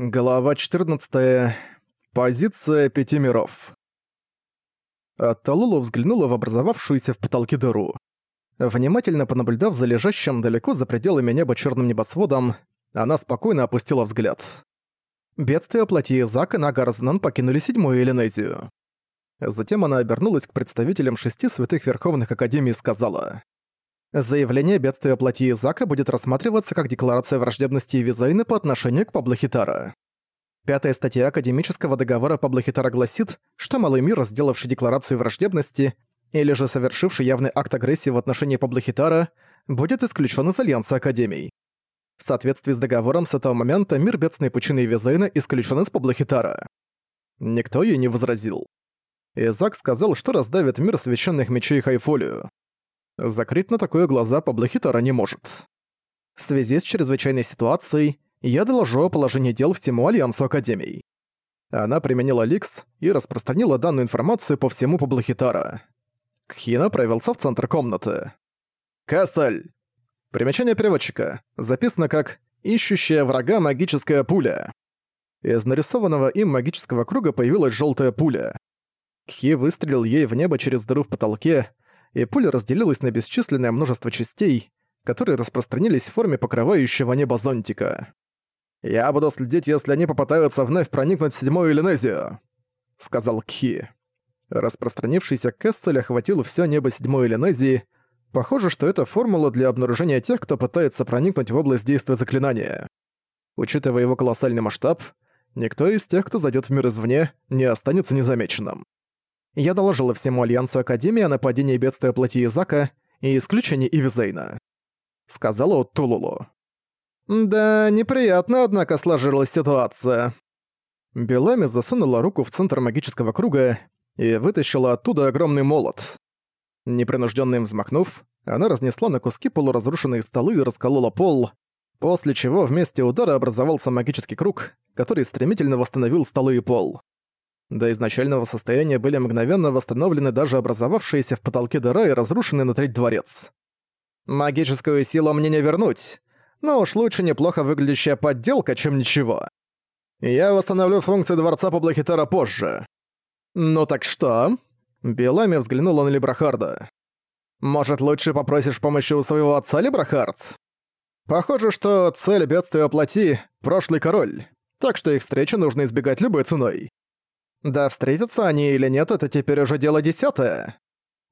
Глава 14. Позиция пяти миров. Талулу взглянула в образовавшуюся в потолке дыру. Внимательно понаблюдав за лежащим далеко за пределами неба черным небосводом, она спокойно опустила взгляд. Бедствие плоти Зак и Нагарзнан покинули седьмую Элинезию. Затем она обернулась к представителям шести святых верховных академий и сказала. Заявление бедствия плоти Изака будет рассматриваться как декларация враждебности Визайны по отношению к Паблохитара. Пятая статья Академического договора Паблохитара гласит, что Малый мир, сделавший декларацию враждебности, или же совершивший явный акт агрессии в отношении Паблохитара, будет исключен из Альянса Академий. В соответствии с договором с этого момента мир Бедственной Пучины Визайна исключен из Паблохитара. Никто ей не возразил. Изак сказал, что раздавит мир священных мечей Хайфолию. Закрыть на такое глаза Паблохитара не может. В связи с чрезвычайной ситуацией, я доложу о положении дел всему Альянсу Академий. Она применила Ликс и распространила данную информацию по всему Паблохитара. Кхина направился в центр комнаты. «Кассель!» Примечание переводчика. Записано как «Ищущая врага магическая пуля». Из нарисованного им магического круга появилась желтая пуля. Кхи выстрелил ей в небо через дыру в потолке, и пуля разделилась на бесчисленное множество частей, которые распространились в форме покрывающего небо зонтика. «Я буду следить, если они попытаются вновь проникнуть в седьмую Элинезию», — сказал Кхи. Распространившийся Кессель охватил все небо седьмой Элинезии. Похоже, что это формула для обнаружения тех, кто пытается проникнуть в область действия заклинания. Учитывая его колоссальный масштаб, никто из тех, кто зайдет в мир извне, не останется незамеченным я доложила всему Альянсу Академии о нападении бедствия плоти Изака и исключении Ивизейна. Сказала Тулулу. «Да, неприятно, однако, сложилась ситуация». Белами засунула руку в центр магического круга и вытащила оттуда огромный молот. Непринужденно взмахнув, она разнесла на куски полуразрушенные столы и расколола пол, после чего вместе удара образовался магический круг, который стремительно восстановил столы и пол. До изначального состояния были мгновенно восстановлены даже образовавшиеся в потолке дыра и разрушенный на треть дворец. Магическую силу мне не вернуть, но уж лучше неплохо выглядящая подделка, чем ничего. Я восстановлю функции дворца Паблохитара позже. Ну так что? Белами взглянула на Либрахарда. Может, лучше попросишь помощи у своего отца, Либрахард? Похоже, что цель бедствия плоти — прошлый король, так что их встречи нужно избегать любой ценой. Да встретятся они или нет, это теперь уже дело десятое.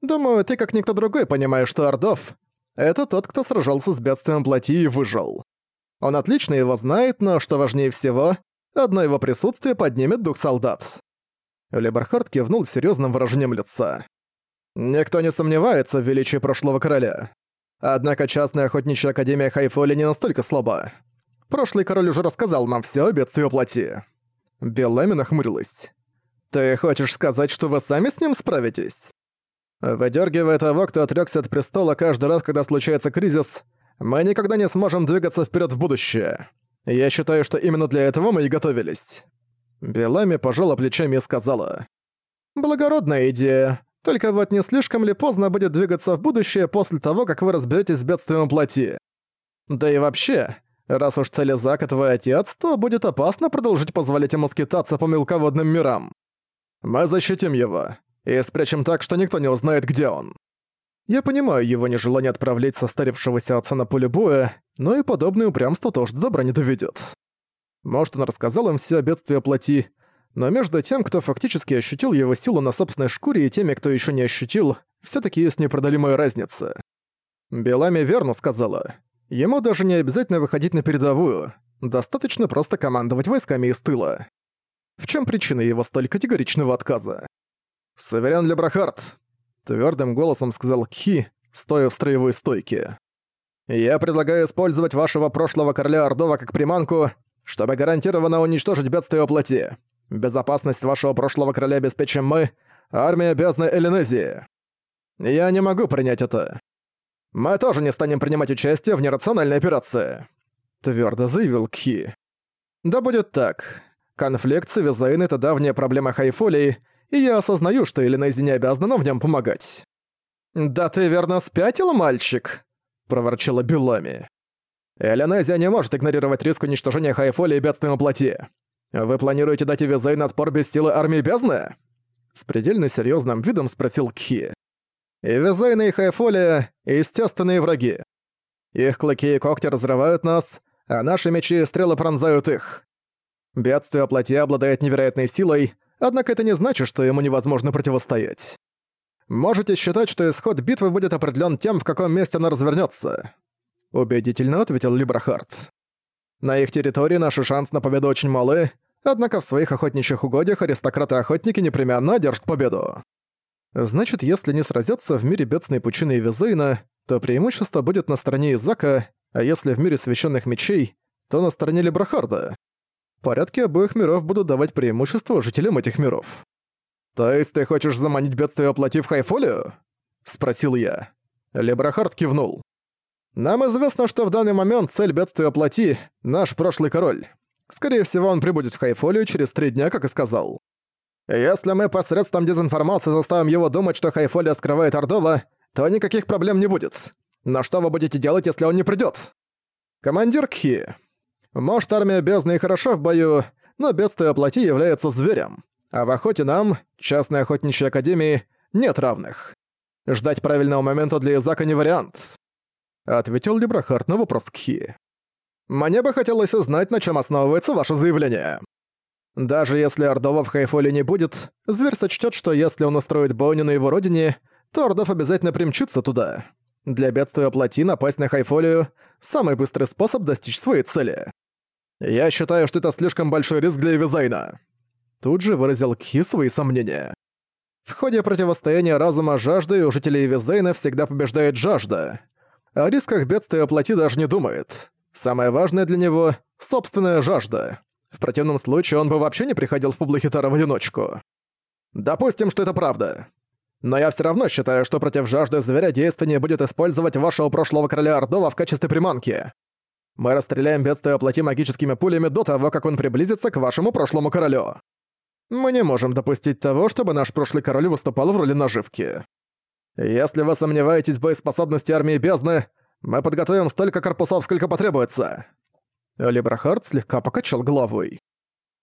Думаю, ты как никто другой понимаешь, что Ордов — это тот, кто сражался с бедствием плоти и выжил. Он отлично его знает, но, что важнее всего, одно его присутствие поднимет дух солдат. Леберхард кивнул с серьёзным выражением лица. Никто не сомневается в величии прошлого короля. Однако частная охотничья академия Хайфоли не настолько слаба. Прошлый король уже рассказал нам всё о бедствии плоти. Беллами нахмурилась. «Ты хочешь сказать, что вы сами с ним справитесь?» Выдергивая того, кто отрёкся от престола каждый раз, когда случается кризис, мы никогда не сможем двигаться вперед в будущее. Я считаю, что именно для этого мы и готовились. Белами пожала плечами и сказала. «Благородная идея. Только вот не слишком ли поздно будет двигаться в будущее после того, как вы разберетесь с бедствием плоти? Да и вообще, раз уж цель Зака твой отец, то будет опасно продолжить позволять ему скитаться по мелководным мирам. Мы защитим его и спрячем так, что никто не узнает, где он. Я понимаю его нежелание отправлять состарившегося отца на поле боя, но и подобное упрямство тоже до добра не доведет. Может, он рассказал им все о бедствии плоти, но между тем, кто фактически ощутил его силу на собственной шкуре, и теми, кто еще не ощутил, все таки есть непродолимая разница. Белами верно сказала. Ему даже не обязательно выходить на передовую, достаточно просто командовать войсками из тыла. В чем причина его столь категоричного отказа? «Суверен Лебрахард», — твердым голосом сказал Кхи, стоя в строевой стойке. «Я предлагаю использовать вашего прошлого короля Ордова как приманку, чтобы гарантированно уничтожить бедствие плоти. Безопасность вашего прошлого короля обеспечим мы, армия бездны Элинезии. Я не могу принять это. Мы тоже не станем принимать участие в нерациональной операции», — твердо заявил Кхи. «Да будет так. Конфликт с Эвизейн — это давняя проблема Хайфолии, и я осознаю, что Элинези не обязана в нем помогать. «Да ты верно спятил, мальчик?» — проворчала Белами. «Элинезия не может игнорировать риск уничтожения Хайфолии бедственного плоти. Вы планируете дать Эвизейн отпор без силы армии бездны?» С предельно серьезным видом спросил Кхи. «Эвизейн и Хайфоли — естественные враги. Их клыки и когти разрывают нас, а наши мечи и стрелы пронзают их. Бедствие плоти обладает невероятной силой, однако это не значит, что ему невозможно противостоять. Можете считать, что исход битвы будет определен тем, в каком месте она развернется. Убедительно ответил Либрахард. На их территории наши шансы на победу очень малы, однако в своих охотничьих угодьях аристократы-охотники непременно одержат победу. Значит, если не сразятся в мире бедственной пучины и Визейна, то преимущество будет на стороне Изака, а если в мире священных мечей, то на стороне Либрахарда. Порядки обоих миров будут давать преимущество жителям этих миров. «То есть ты хочешь заманить бедствие, оплатив Хайфолию?» — спросил я. Лебрахард кивнул. «Нам известно, что в данный момент цель бедствия плоти — наш прошлый король. Скорее всего, он прибудет в Хайфолию через три дня, как и сказал. Если мы посредством дезинформации заставим его думать, что Хайфолия скрывает Ордова, то никаких проблем не будет. Но что вы будете делать, если он не придёт? Командир Кхи. Может, армия бездны и хороша в бою, но бедствие плоти является зверем. А в охоте нам, частной охотничьей академии, нет равных. Ждать правильного момента для Изака не вариант. Ответил Лебрахард на вопрос Кхи. Мне бы хотелось узнать, на чем основывается ваше заявление. Даже если Ордова в Хайфоле не будет, зверь сочтет, что если он устроит бойню на его родине, то Ордов обязательно примчится туда. Для бедствия плоти напасть на Хайфолию – самый быстрый способ достичь своей цели. Я считаю, что это слишком большой риск для Эвизайна. Тут же выразил Кхи свои сомнения. В ходе противостояния разума жажды у жителей Эвизейна всегда побеждает жажда. О рисках бедствия плоти даже не думает. Самое важное для него – собственная жажда. В противном случае он бы вообще не приходил в Публохитара в одиночку. Допустим, что это правда. Но я все равно считаю, что против жажды зверя действеннее будет использовать вашего прошлого короля Ордова в качестве приманки. Мы расстреляем бедствие плоти магическими пулями до того, как он приблизится к вашему прошлому королю. Мы не можем допустить того, чтобы наш прошлый король выступал в роли наживки. Если вы сомневаетесь в боеспособности армии бездны, мы подготовим столько корпусов, сколько потребуется. Либрахард слегка покачал головой.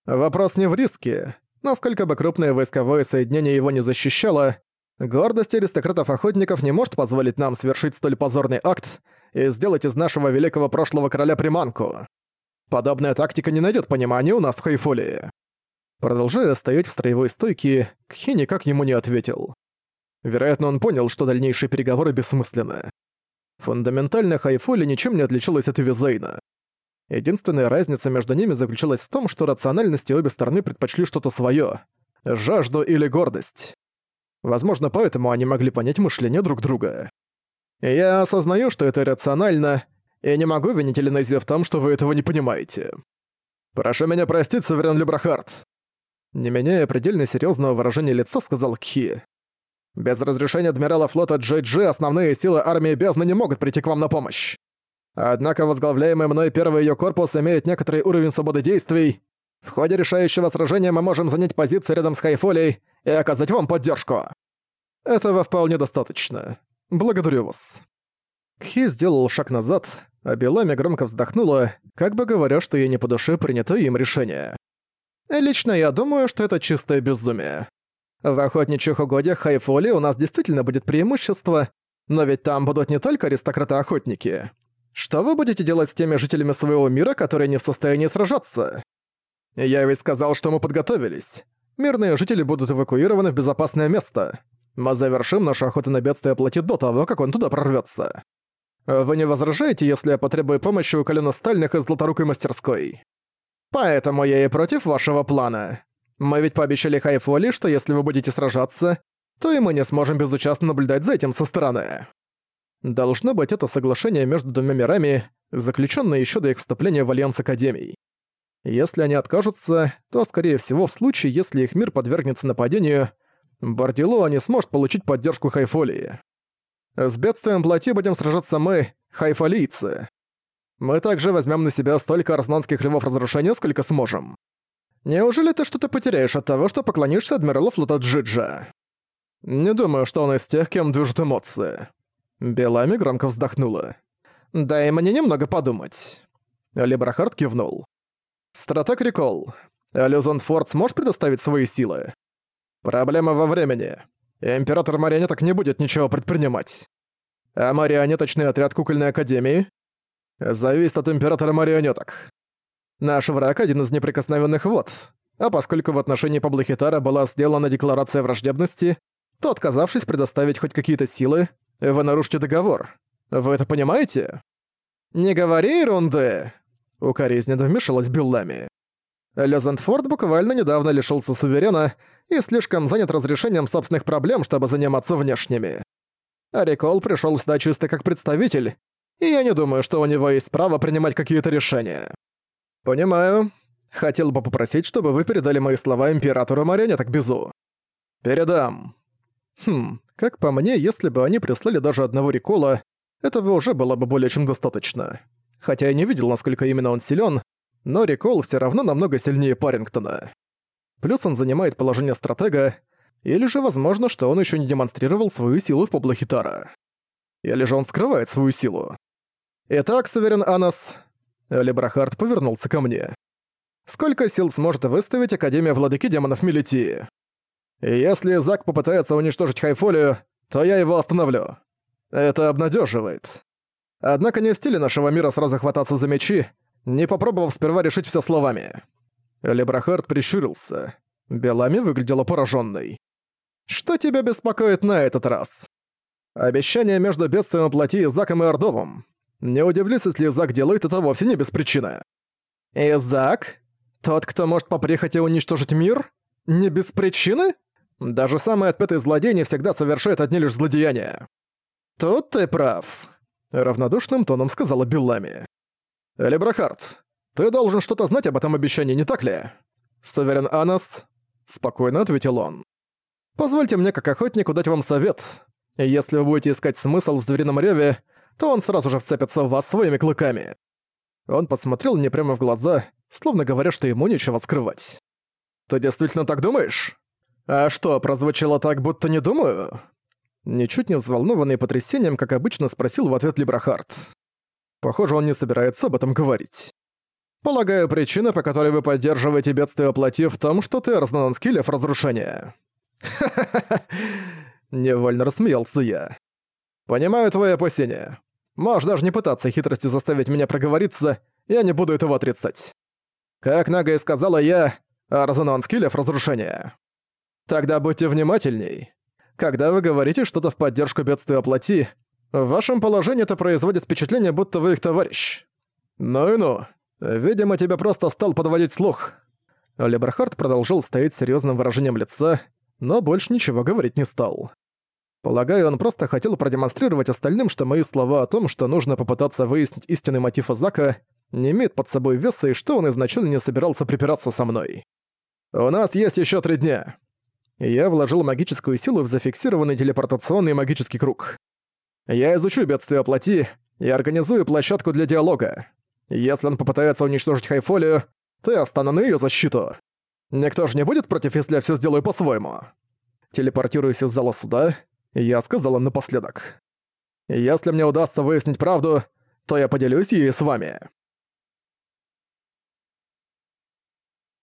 Вопрос не в риске. Насколько бы крупное войсковое соединение его не защищало, гордость аристократов-охотников не может позволить нам совершить столь позорный акт и сделать из нашего великого прошлого короля приманку. Подобная тактика не найдет понимания у нас в Хайфулии. Продолжая стоять в строевой стойке, Кхи никак ему не ответил. Вероятно, он понял, что дальнейшие переговоры бессмысленны. Фундаментально Хайфули ничем не отличалась от Эвизейна. Единственная разница между ними заключалась в том, что рациональности обе стороны предпочли что-то своё — жажду или гордость. Возможно, поэтому они могли понять мышление друг друга. Я осознаю, что это рационально, и не могу винить Эленезию в том, что вы этого не понимаете. Прошу меня простить, Суверен Лебрахард. Не меняя предельно серьезного выражения лица, сказал Кхи. Без разрешения адмирала флота Джей Джи основные силы армии бездны не могут прийти к вам на помощь. Однако возглавляемый мной первый ее корпус имеет некоторый уровень свободы действий. В ходе решающего сражения мы можем занять позиции рядом с Хайфолией и оказать вам поддержку. Этого вполне достаточно. Благодарю вас. Кхи сделал шаг назад, а Белами громко вздохнула, как бы говоря, что ей не по душе принято им решение. Лично я думаю, что это чистое безумие. В охотничьих угодьях Хайфоли у нас действительно будет преимущество, но ведь там будут не только аристократы-охотники. Что вы будете делать с теми жителями своего мира, которые не в состоянии сражаться? Я ведь сказал, что мы подготовились. Мирные жители будут эвакуированы в безопасное место. Мы завершим нашу охоту на бедствие плоти до того, как он туда прорвется. Вы не возражаете, если я потребую помощи у коленостальных из Златорукой мастерской? Поэтому я и против вашего плана. Мы ведь пообещали Хайфоли, что если вы будете сражаться, то и мы не сможем безучастно наблюдать за этим со стороны. Должно быть, это соглашение между двумя мирами, заключенное еще до их вступления в Альянс Академий. Если они откажутся, то, скорее всего, в случае, если их мир подвергнется нападению, Бардилоа не сможет получить поддержку Хайфолии. С бедствием плоти будем сражаться мы, хайфолийцы. Мы также возьмем на себя столько арзнанских львов разрушения, сколько сможем. Неужели ты что-то потеряешь от того, что поклонишься адмиралу флота Джиджа? Не думаю, что он из тех, кем движут эмоции. Белами громко вздохнула. «Дай мне немного подумать». Лебрахард кивнул. «Стратег Рикол, Люзенфорд сможет предоставить свои силы? Проблема во времени. Император марионеток не будет ничего предпринимать. А марионеточный отряд Кукольной Академии зависит от Императора марионеток. Наш враг — один из неприкосновенных вод, а поскольку в отношении Паблохитара была сделана декларация враждебности, то, отказавшись предоставить хоть какие-то силы, вы нарушите договор. Вы это понимаете? «Не говори ерунды!» — укоризненно вмешалась Биллами. Лезентфорд буквально недавно лишился суверена и слишком занят разрешением собственных проблем, чтобы заниматься внешними. А Рикол пришёл сюда чисто как представитель, и я не думаю, что у него есть право принимать какие-то решения. Понимаю. Хотел бы попросить, чтобы вы передали мои слова императору Марионеток Безу. Передам. Хм, как по мне, если бы они прислали даже одного Рикола, этого уже было бы более чем достаточно. Хотя я не видел, насколько именно он силен, но Рикол все равно намного сильнее Парингтона. Плюс он занимает положение стратега, или же возможно, что он еще не демонстрировал свою силу в Поблохитара. Или же он скрывает свою силу. Итак, Суверен Анас... Лебрахард повернулся ко мне. Сколько сил сможет выставить Академия Владыки Демонов Мелитии? Если Зак попытается уничтожить Хайфолию, то я его остановлю. Это обнадеживает. Однако не в стиле нашего мира сразу хвататься за мечи, не попробовав сперва решить все словами. Лебрахард прищурился. Белами выглядела пораженной. «Что тебя беспокоит на этот раз?» «Обещание между бедствием плоти Заком и Ордовым. Не удивлюсь, если Зак делает это вовсе не без причины». «Изак? Тот, кто может по прихоти уничтожить мир? Не без причины?» Даже самый отпетый злодей не всегда совершает одни лишь злодеяния. «Тут ты прав», — равнодушным тоном сказала Биллами. «Элибрахард, ты должен что-то знать об этом обещании, не так ли?» «Суверен Анас», — спокойно ответил он. «Позвольте мне, как охотнику, дать вам совет. Если вы будете искать смысл в зверином реве, то он сразу же вцепится в вас своими клыками». Он посмотрел мне прямо в глаза, словно говоря, что ему нечего скрывать. «Ты действительно так думаешь?» «А что, прозвучало так, будто не думаю?» Ничуть не взволнованный потрясением, как обычно, спросил в ответ Либрахард. Похоже, он не собирается об этом говорить. Полагаю, причина, по которой вы поддерживаете бедствие плоти в том, что ты разнонскилев разрушения. Ха-ха-ха. Невольно рассмеялся я. Понимаю твои опасения. Можешь даже не пытаться хитростью заставить меня проговориться, я не буду этого отрицать. Как Нага и сказала я, Арзанонскилев разрушения. Тогда будьте внимательней. Когда вы говорите что-то в поддержку бедствия плоти, в вашем положении это производит впечатление, будто вы их товарищ. Ну и ну. Видимо, тебя просто стал подводить слух. Леберхард продолжил стоять с серьёзным выражением лица, но больше ничего говорить не стал. Полагаю, он просто хотел продемонстрировать остальным, что мои слова о том, что нужно попытаться выяснить истинный мотив Азака, не имеют под собой веса и что он изначально не собирался припираться со мной. «У нас есть ещё три дня я вложил магическую силу в зафиксированный телепортационный магический круг. Я изучу бедствие плоти и организую площадку для диалога. Если он попытается уничтожить Хайфолию, то я встану на её защиту. Никто же не будет против, если я всё сделаю по-своему. Телепортируясь из зала суда, я сказала напоследок. Если мне удастся выяснить правду, то я поделюсь ей с вами.